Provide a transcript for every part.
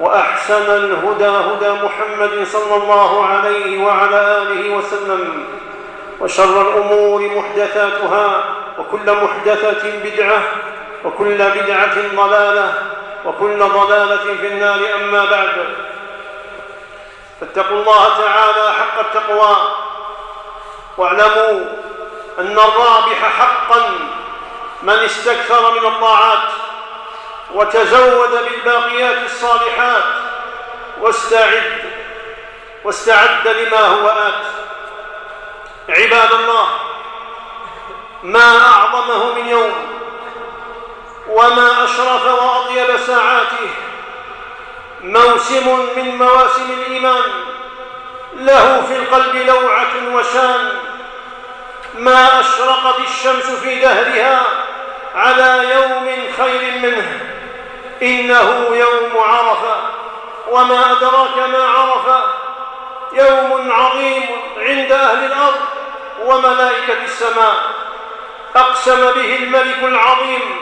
وأحسن الهدى هدى محمد صلى الله عليه وعلى آله وسلم وشر الأمور محدثاتها وكل محدثة بدعة وكل بدعة ضلالة وكل ضلالة في النار أما بعد. فاتقوا الله تعالى حق التقوى واعلموا أن الرابح حقا من استكثر من الطاعات. وتزود بالباقيات الصالحات واستعد واستعد لما هو آت. عباد الله ما أعظمه من يوم وما أشرف وأطيب ساعاته موسم من مواسم الإيمان له في القلب لوعة وشان. ما أشرقت الشمس في دهرها على يوم خير منه. إنه يوم عرفة. وما أدراك ما عرفة. يوم عظيم عند أهل الأرض وملائكة السماء. أقسم به الملك العظيم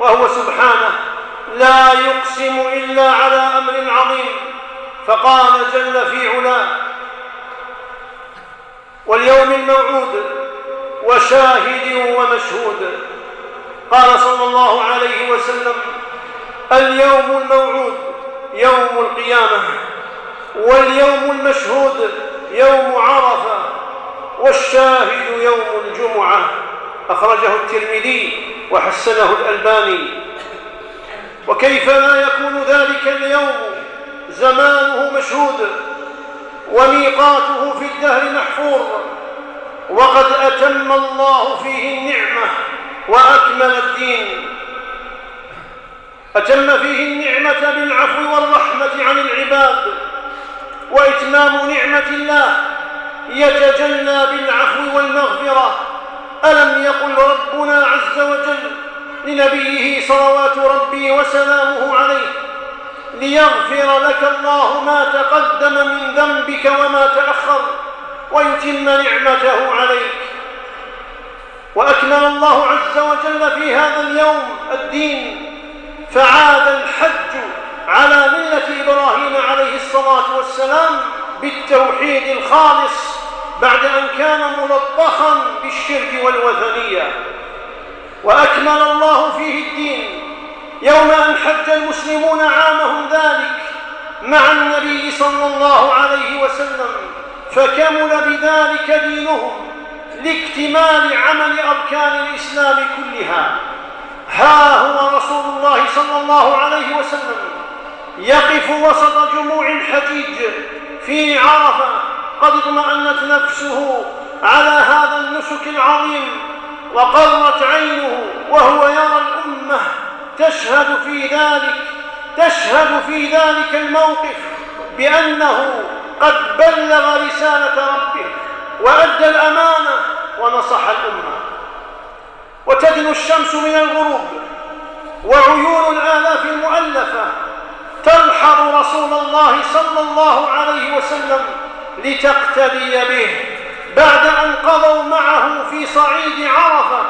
وهو سبحانه لا يقسم إلا على أمر عظيم. فقال جل في علاه واليوم الموعود وشاهد ومشهود. قال صلى الله عليه وسلم اليوم الموعود يوم القيامة واليوم المشهود يوم عرفة والشاهد يوم الجمعة. أخرجه الترمذي وحسنه الألباني. وكيف لا يكون ذلك اليوم؟ زمانه مشهود وميقاته في الدهر محفور وقد أتم الله فيه النعمة وأكمل الدين. أتم فيه النعمة بالعفو والرحمة عن العباد وإتمام نعمة الله يتجلى بالعفو والمغفرة. ألم يقل ربنا عز وجل لنبيه صلوات ربي وسلامه عليه ليغفر لك الله ما تقدم من ذنبك وما تأخر ويتم نعمته عليك. وأكمل الله عز وجل في هذا اليوم الدين فعاد الحج على ملة إبراهيم عليه الصلاة والسلام بالتوحيد الخالص بعد أن كان ملطخا بالشرك والوثنية. وأكمل الله فيه الدين يوم أن حج المسلمون عامهم ذلك مع النبي صلى الله عليه وسلم فكمل بذلك دينهم لاكتمال عمل أركان الإسلام كلها. ها هو رسول الله صلى الله عليه وسلم يقف وسط جموع الحجيج في عرفة. قد اطمأنت نفسه على هذا النسك العظيم وقرت عينه وهو يرى الأمة تشهد في ذلك تشهد في ذلك الموقف بأنه قد بلغ رسالة ربه وأدى الأمانة ونصح الأمة. وتدنو الشمس من الغروب وعيون الآلاف المؤلفة تلحظ رسول الله صلى الله عليه وسلم لتقتدي به بعد أن قضوا في صعيد عرفة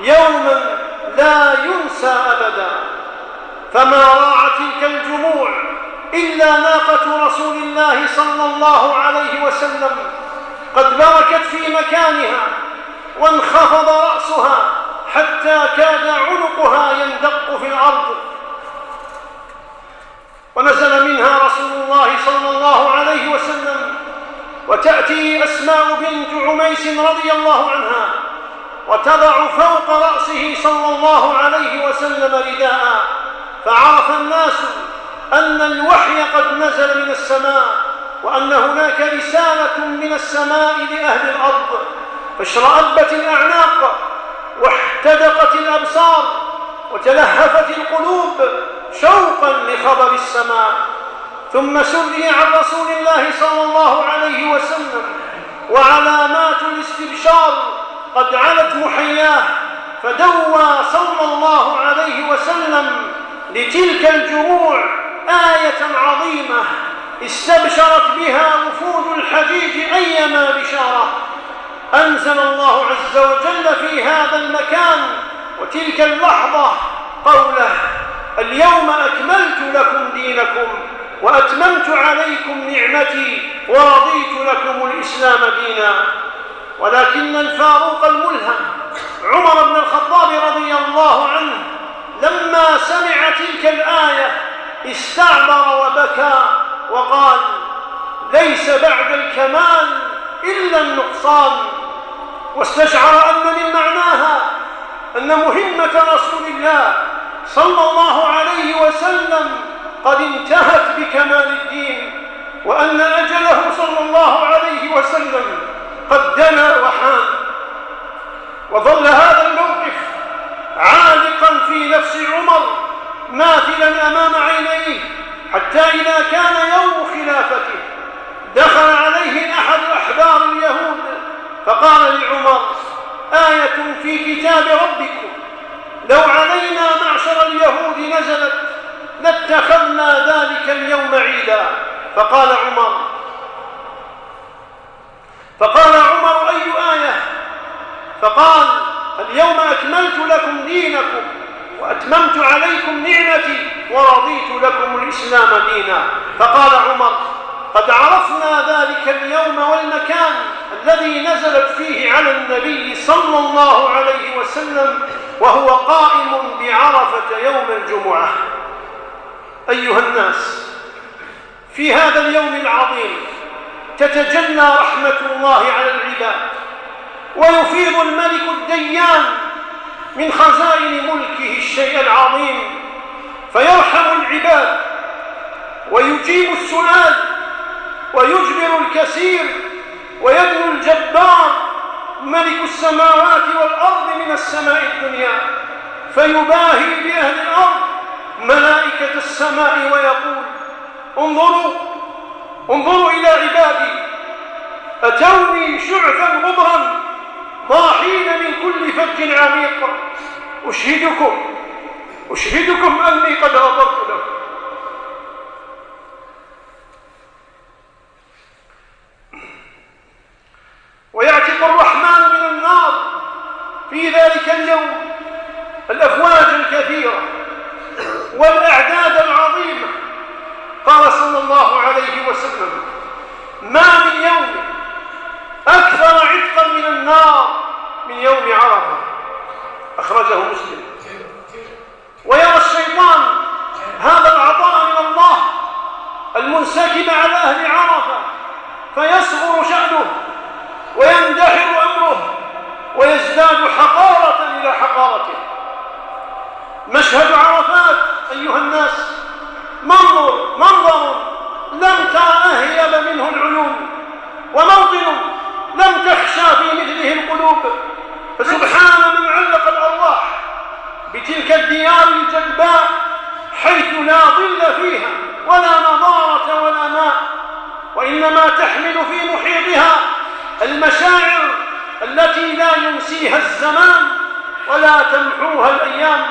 يوما لا ينسى أبدا. فما راع تلك الجموع إلا ناقة رسول الله صلى الله عليه وسلم. قد بركت في مكانها وانخفض رأسها حتى كاد عنقها يندق في الأرض. ونزل منها رسول الله صلى الله عليه وسلم وتأتي أسماء بنت عميس رضي الله عنها وتضع فوق رأسه صلى الله عليه وسلم رداء. فعرف الناس أن الوحي قد نزل من السماء وأن هناك رسالة من السماء لأهل الأرض. فاشرأبت الأعناق واحتدقت الأبصار وتلهفت القلوب شوقا لخبر السماء. ثم سري عن رسول الله صلى الله عليه وسلم وعلامات الاستبشار قد علت محياه فدوى صلى الله عليه وسلم لتلك الجموع آية عظيمة استبشرت بها وفود الحجيج أيما بشارة. أنزل الله عز وجل في هذا المكان وتلك اللحظة قوله اليوم أكملت لكم دينكم وأتممت عليكم نعمتي ورضيت لكم الإسلام دينا. ولكن الفاروق الملهم عمر بن الخطاب رضي الله عنه لما سمع تلك الآية استعبر وبكى وقال ليس بعد الكمال إلا النقصان. واستشعر أن من معناها أن مهمة رسول الله صلى الله عليه وسلم قد انتهت بكمال الدين وأن أجله صلى الله عليه وسلم قد دنا وحان وظل هذا الموقف عالقا في نفس عمر ماثلا أمام عينيه حتى إذا كان يوم خلافته دخل عليه أحد أحبار اليهود فقال لعمر آية في كتاب ربكم لو علينا معشر اليهود نزلت لاتخذنا ذلك اليوم عيدا. فقال عمر فقال عمر أي آية؟ فقال اليوم أكملت لكم دينكم وأتممت عليكم نعمتي ورضيت لكم الإسلام دينا. فقال عمر قد عرفنا ذلك اليوم والمكان الذي نزلت فيه على النبي صلى الله عليه وسلم وهو قائم بعرفة يوم الجمعة. أيها الناس في هذا اليوم العظيم تتجلى رحمة الله على العباد ويفيض الملك الديان من خزائن ملكه الشيء العظيم فيرحم العباد ويجيب السؤال ويجبر الكثير ويدنو الجبار ملك السماوات والأرض من السماء الدنيا فيباهي بأهل الأرض ملائكة السماء ويقول انظروا انظروا إلى عبادي أتوني شعثا غبرا ضاحين من كل فج عميق أشهدكم أشهدكم أني قد غفرت لكم ويعتق الرحمن من النار في ذلك اليوم الأفواج الكثيرة والأعداد العظيمة. قال صلى الله عليه وسلم ما من يوم أكثر عتقا من النار من يوم عرفة. أخرجه مسلم. ويرى الشيطان هذا العطاء من الله المنسكب على أهل عرفة فيصغر شأنه ويندحر أمره ويزداد حقارة إلى حقارته. مشهد عرفات أيها الناس منظر منظر لم تر أهيب منه العيون وموطن لم تخشى في مثله القلوب. فسبحان من علق الأرواح بتلك الديار الجلباء حيث لا ظل فيها ولا نضارة ولا ماء. وإنما تحمل في محيطها المشاعر التي لا ينسيها الزمان ولا تمحوها الأيام.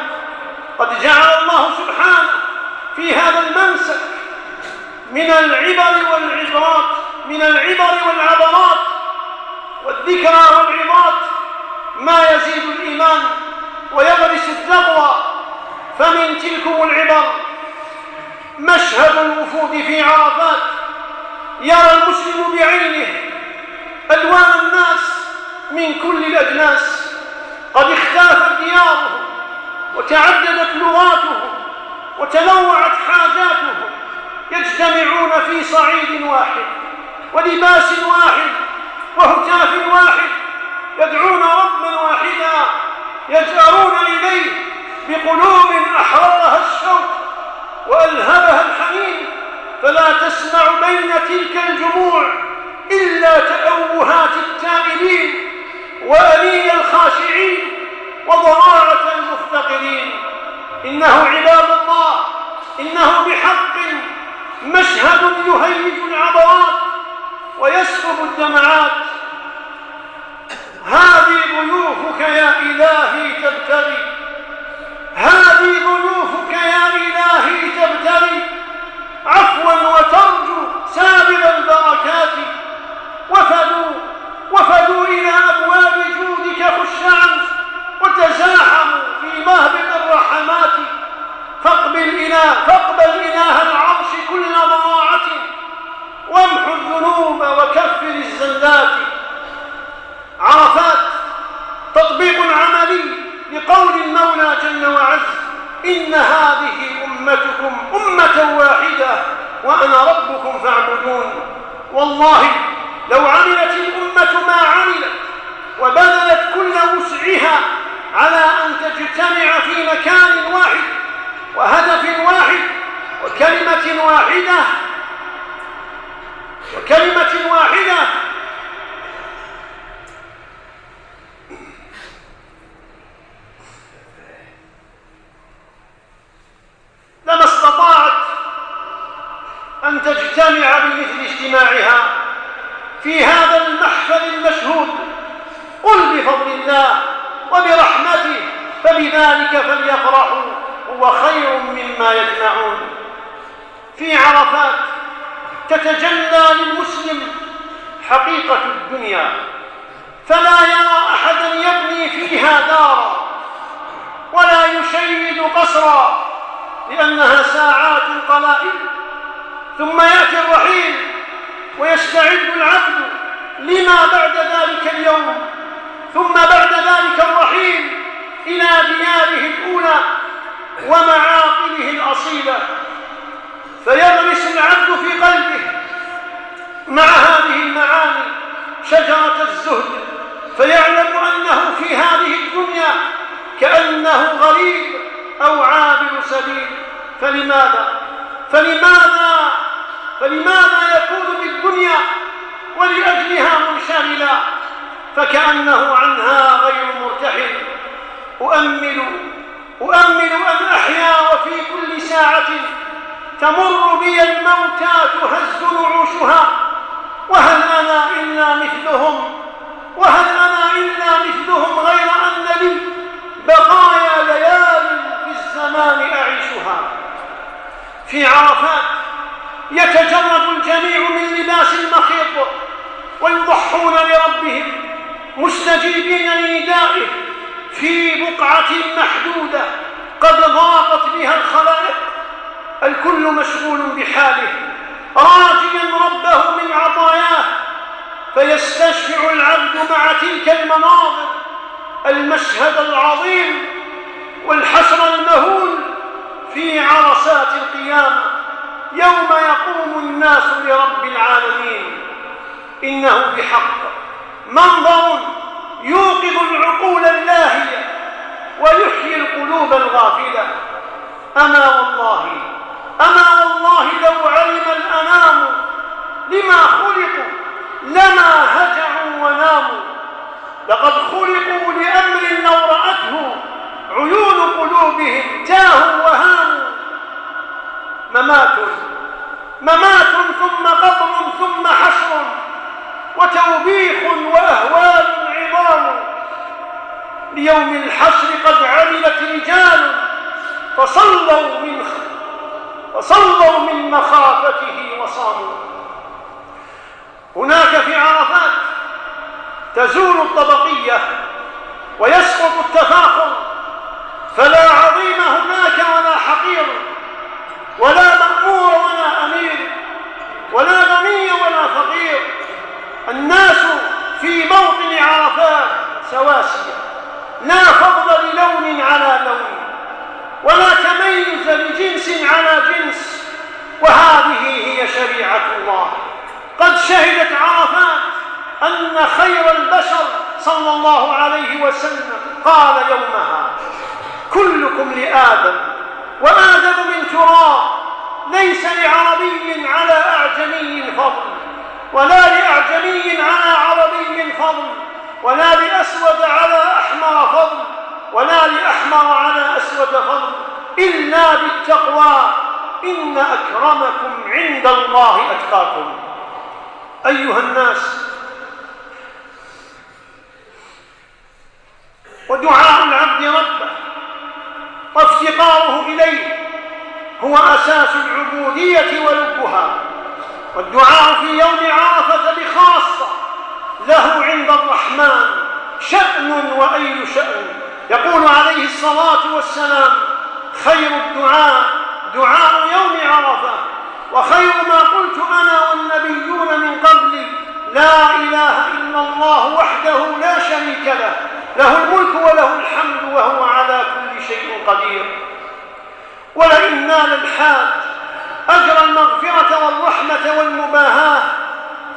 قد جعل الله سبحانه في هذا المنسك من العبر والعبرات من العبر والعبرات والذكرى والعظات ما يزيد الإيمان ويغرس التقوى فمن تلكم العبر. مشهد الوفود في عرفات يرى المسلم بعينه ألوان الناس من كل الأجناس. قد اختلفت ديارهم وتعددت لغاتهم وتنوعت حاجاتهم يجتمعون في صعيد واحد ولباس واحد وهتاف واحد يدعون ربا واحدا يجأرون إليه بقلوب أحررها الشوق وألهبها الحنين. فلا تسمع بين تلك الجموع إلا تأوهات التائبين. وأنين الخاشعين وضراعة المفتقرين. إنه عباد الله إنه بحق. مشهد يهيج العبرات ويسكب الدمعات. هذه ضيوفك يا إلهي تبتغي. هذه ضيوفك يا إلهي تبتغي. عفوا وترجو سابق البركات. وفدوا وفدوا جودك خشعا وتزاحموا في مهبط الرحمات فاقبل إله فاقبل إله العرش كل ضراعة وامحو الذنوب وكفر الزلات. عرفات تطبيق عملي لقول المولى جل وعز إن هذه أمتكم أمة واحدة وأنا ربكم فاعبدون. والله لو عملت الأمة ما عملت وبذلت كل وسعها على أن تجتمع في مكان واحد وهدف واحد وكلمة واحدة وكلمة واحدة. لما استطاعت أن تجتمع بمثل اجتماعها في هذا المحفل المشهود قل بفضل الله وبرحمته فبذلك فليفرحوا هو خير مما يجمعون. في عرفات تتجلى للمسلم حقيقة الدنيا فلا يرى أحدا يبني فيها دارا ولا يشيد قصرا لأنها ساعات قلائل. ثم يأتي الرحيل ويستعد العبد لما بعد ذلك اليوم. ثم بعد ذلك الرحيل إلى دياره الأولى ومعاقله الأصيلة. فيغرس العبد في قلبه مع هذه المعاني شجرة الزهد فيعلم أنه في هذه الدنيا كأنه غريب أو عابر سبيل. فلماذا؟ فلماذا؟ فلماذا يكون بالدنيا ولأجلها منشغلا؟ فكأنه عنها غير مرتحل. أؤمل أؤمل أن أحيا وفي كل ساعة تمر بي الموتى تهز نعوشها وهل أنا إلا مثلهم؟ وهل أنا إلا مثلهم غير أن لي بقايا ليال في الزمان أعيشها؟ في عرفات يتجرد الجميع من لباس المخيط ويضحون لربهم. مستجيبين لندائه في بقعة محدودة قد ضاقت بها الخلائق. الكل مشغول بحاله راجيا ربه من عطاياه فيستشفع العبد مع تلك المناظر المشهد العظيم والحشر المهول في عرسات القيامة. يوم يقوم الناس لرب العالمين إنه بحق. منظر يوقظ العقول اللاهية ويحيي القلوب الغافلة. أما والله أما والله لو علم الأنام لما خلقوا لما هجعوا وناموا. لقد خلقوا لأمر لو رأته عيون قلوبهم تاهوا وهاموا. ممات ممات ثم قبر ثم حشر. ليوم الحشر قد عملت رجال فصلوا من فصلوا من مخافته وصاموا. هناك في عرفات تزول الطبقية ويسقط التفاخر فلا عظيم هناك ولا حقير ولا مأمور ولا أمير ولا غني ولا فقير. الناس في موطن عرفات سواسية. لا فضل للون على لون ولا تميز لجنس على جنس وهذه هي شريعة الله. قد شهدت عرفات أن خير البشر صلى الله عليه وسلم قال يومها كلكم لآدم وآدم من تراب ليس لعربي على أعجمي فضل ولا لأعجمي على عربي فضل ولا لأسود على أحمر فضل ولا لأحمر على أسود فضل. إلا بالتقوى إن أكرمكم عند الله أتقاكم. أيها الناس ودعاء العبد ربه وافتقاره إليه هو أساس العبودية ولبها والدعاء في يوم عرفة بخاصة له عند الرحمن. شأن وأي شأن؟ يقول عليه الصلاة والسلام خير الدعاء دعاء يوم عرفة وخير ما قلت أنا والنبيون من قبلي لا إله إلا الله وحده لا شريك له له الملك وله الحمد وهو على كل شيء قدير. ولئن نال الحاج أجر المغفرة والرحمة والمباهاة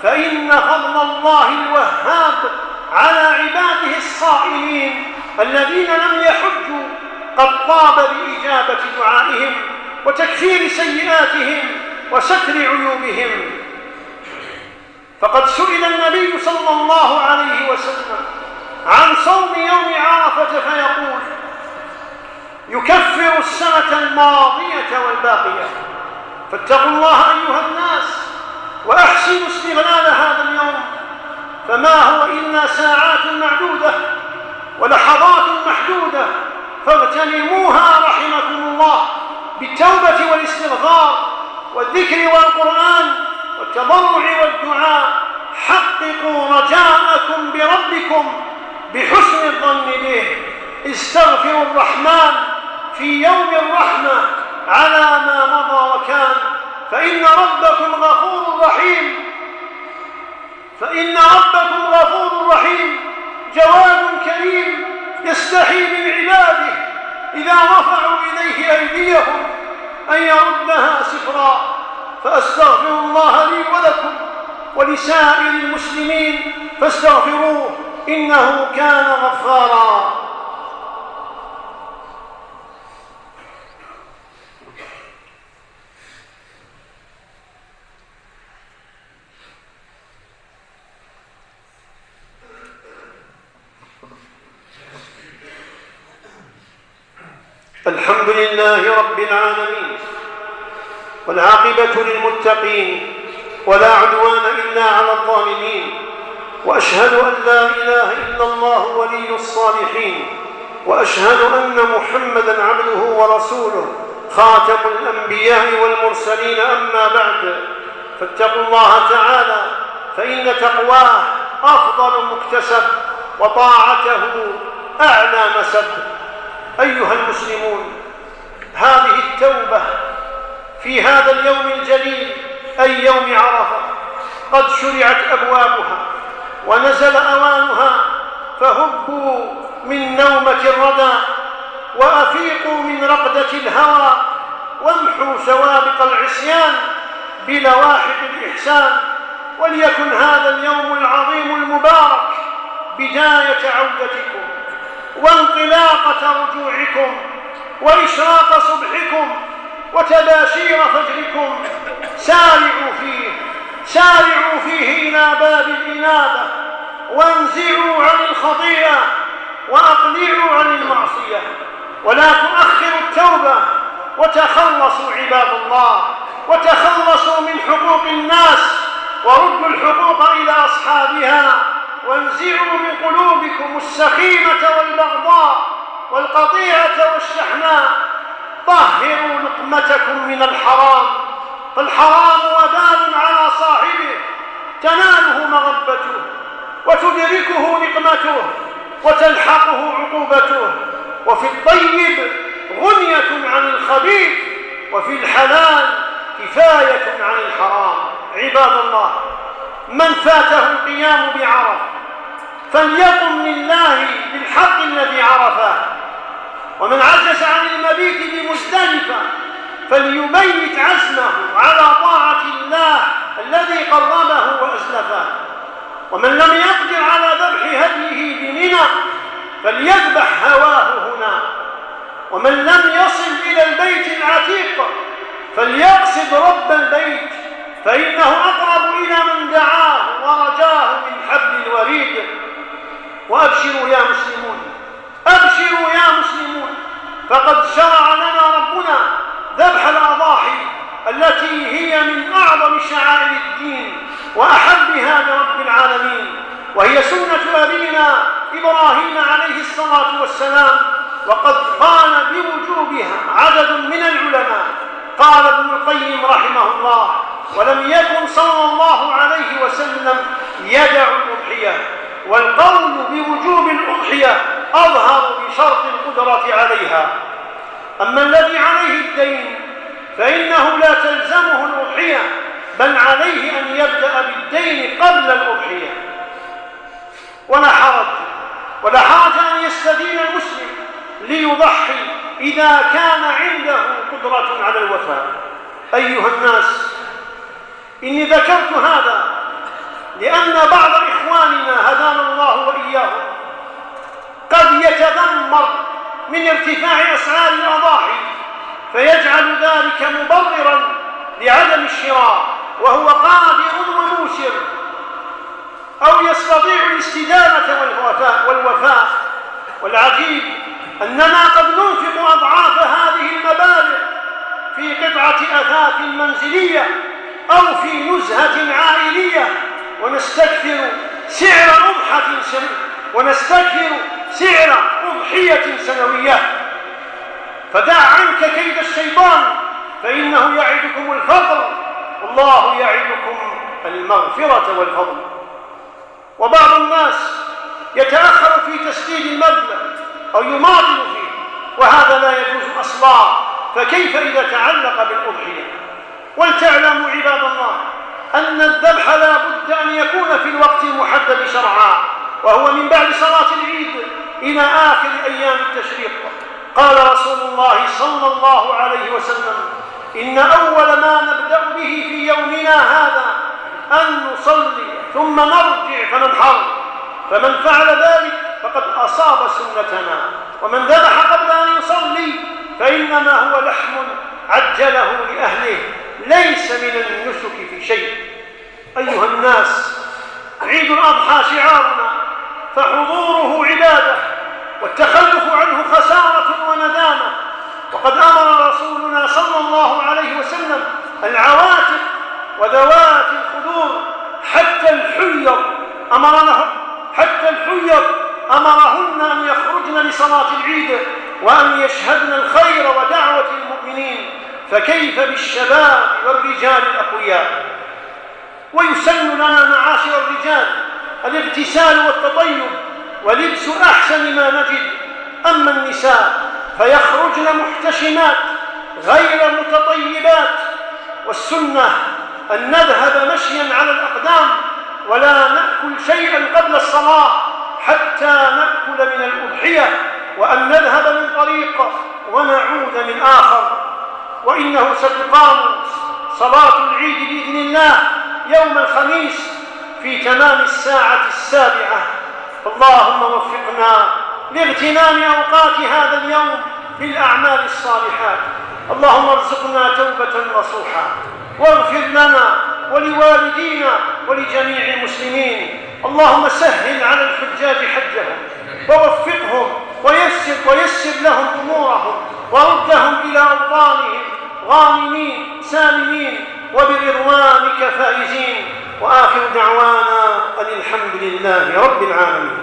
فإن فضل الله الوهاب على عباده الصائمين الذين لم يحجوا قد طاب بإجابة دعائهم وتكفير سيئاتهم وستر عيوبهم. فقد سئل النبي صلى الله عليه وسلم عن صوم يوم عرفة فيقول يكفر السنة الماضية والباقية. فاتقوا الله أيها الناس وأحسنوا استغلال هذا اليوم. فما هو إلا ساعات معدودة ولحظات محدودة فاغتنموها رحمكم الله بالتوبة والاستغفار والذكر والقرآن والتضرع والدعاء. حققوا رجاءكم بربكم بحسن الظن به. استغفروا الرحمن في يوم الرحمة على ما مضى وكان. فإن ربكم غفور رحيم. فإن ربكم غفور رحيم جواد كريم يستحي من عباده إذا رفعوا إليه أيديهم أن يردها سفرا فأستغفر الله لي ولكم ولسائر المسلمين فاستغفروه إنه كان غفارا. الحمد لله رب العالمين والعاقبة للمتقين ولا عدوان إلا على الظالمين وأشهد أن لا إله إلا الله ولي الصالحين وأشهد أن محمدا عبده ورسوله خاتم الأنبياء والمرسلين أما بعد فاتقوا الله تعالى فإن تقواه أفضل مكتسب وطاعته أعلى مسب أيها المسلمون هذه التوبة في هذا اليوم الجليل أي يوم عرفة قد شرعت أبوابها ونزل أوانها فهبوا من نومة الردى وأفيقوا من رقدة الهوى وامحوا سوابق العصيان بلواحق الإحسان وليكن هذا اليوم العظيم المبارك بداية عودتكم. وانطلاقة رجوعكم وإشراق صبحكم وتباشير فجركم. سارعوا فيه سارعوا فيه إلى باب الإنابة. وانزعوا عن الخطيئة وأقلعوا عن المعصية. ولا تؤخروا التوبة وتخلصوا عباد الله. وتخلصوا من حقوق الناس وردوا الحقوق إلى أصحابها. وانزعوا من قلوبكم السخيمة والبغضاء والقطيعة والشحناء. طهروا لقمتكم من الحرام فالحرام وبال على صاحبه. تناله مغبته وتدركه نقمته وتلحقه عقوبته. وفي الطيب غنية عن الخبيث وفي الحلال كفاية عن الحرام. عباد الله من فاته القيام بعرف فليقم لله بالحق الذي عرفه. ومن عجز عن المبيت بمزدلفة فليبيت عزمه على طاعة الله الذي قربه وأزلفه. ومن لم يقدر على ذبح هديه بمنى فليذبح هواه هنا. ومن لم يصل إلى البيت العتيق فليقصد رب البيت فإنه أقرب إلى من دعاه ورجاه من حبل الوريد. وأبشروا يا مسلمون. أبشروا يا مسلمون. فقد شرع لنا ربنا ذبح الأضاحي التي هي من أعظم شعائر الدين وأحبها لرب العالمين وهي سنة أبينا إبراهيم عليه الصلاة والسلام وقد قال بوجوبها عدد من العلماء. قال ابن القيم رحمه الله ولم يكن صلى الله عليه وسلم يدع الأضحية. والقول بوجوب الأضحية أظهر بشرط القدرة عليها. أما الذي عليه الدين فإنه لا تلزمه الأضحية بل عليه أن يبدأ بالدين قبل الأضحية. ولا حرج ولا حرج أن يستدين المسلم ليضحي إذا كان عنده قدرة على الوفاء. أيها الناس إني ذكرت هذا لأن بعض إخواننا هدانا الله وإياهم. قد يتذمر من ارتفاع أسعار الأضاحي فيجعل ذلك مبررا لعدم الشراء وهو قادر وموسر أو يستطيع الاستدامة والوفاء, والعجيب أننا قد ننفق أضعاف هذه المبالغ في قطعة أثاث منزلية أو في نزهة عائلية ونستكثر سعر أضحة ونستكثر سعر أضحية سنوية. فدع عنك كيد الشيطان فإنه يعدكم الفضل. والله يعدكم المغفرة والفضل. وبعض الناس يتأخر في تسديد المبلغ أو يماطل فيه وهذا لا يجوز أصلا. فكيف إذا تعلق بالأضحية؟ ولتعلموا عباد الله أن الذبح لا بد أن يكون في الوقت المحدد شرعا وهو من بعد صلاة العيد إلى آخر أيام التشريق. قال رسول الله صلى الله عليه وسلم إن أول ما نبدأ به في يومنا هذا أن نصلي ثم نرجع فننحر فمن فعل ذلك فقد أصاب سنتنا ومن ذبح قبل أن يصلي فإنما هو لحم عجله لأهله. ليس من النسك في شيء. أيها الناس عيد الأضحى شعارنا فحضوره عبادة والتخلف عنه خسارة وندامة. وقد أمر رسولنا صلى الله عليه وسلم العواتق وذوات الخدور حتى الحيض أمرنا حتى الحيض أمرهن أن يخرجن لصلاة العيد وأن يشهدن الخير ودعوة المؤمنين. فكيف بالشباب والرجال الأقوياء؟ ويسن لنا معاشر الرجال الاغتسال والتطيب ولبس أحسن ما نجد. أما النساء فيخرجن محتشمات غير متطيبات والسنة أن نذهب مشيا على الأقدام ولا نأكل شيئا قبل الصلاة حتى نأكل من الأضحية وأن نذهب من طريق ونعود من آخر. وإنه ستقام صلاة العيد بإذن الله يوم الخميس في تمام الساعة السابعة. اللهم وفقنا لاغتنام أوقات هذا اليوم بالأعمال الصالحات. اللهم ارزقنا توبة نصوحا. واغفر لنا ولوالدينا ولجميع المسلمين. اللهم سهل على الحجاج حجهم. ووفقهم ويسر ويسر لهم أمورهم. وردهم إلى أوطانهم غانمين سالمين وبرضوانك فائزين. وآخر دعوانا أن الحمد لله رب العالمين.